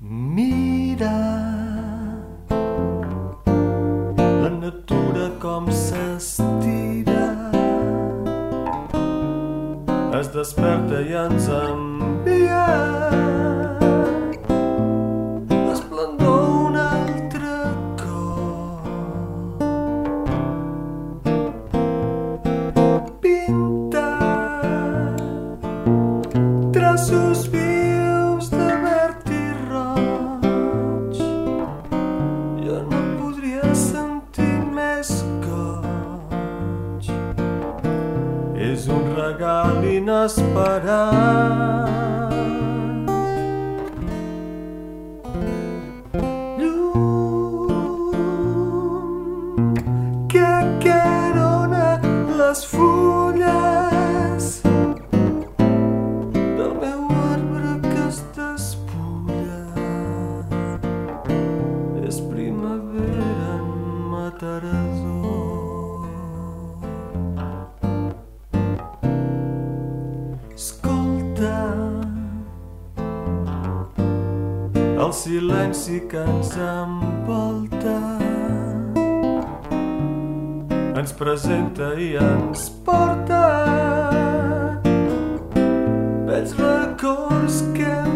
Mira la natura com s'estira. Es desperta i ens envia l'esplendor és un regal inesperat. Llum que acarona les fulles el silenci que ens envolta ens presenta i ens porta vells records que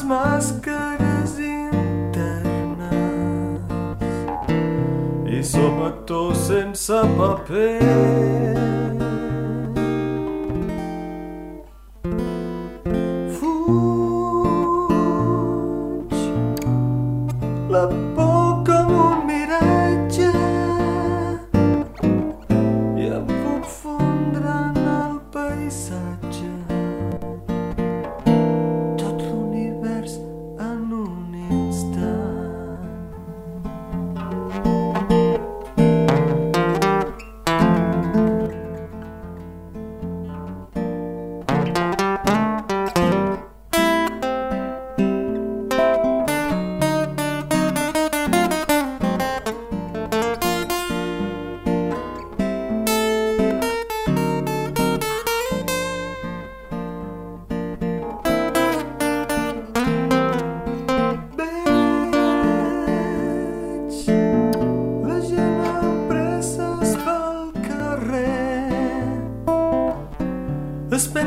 les màscares internes i som actors sense paper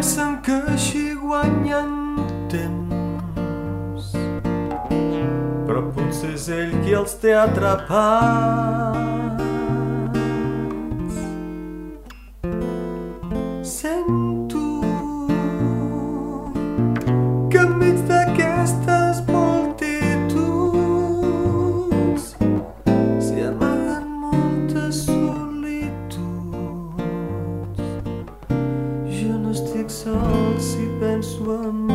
pensen que així guanyen temps. Però potser és ell qui els té atrapats. Sent rustic songs he and one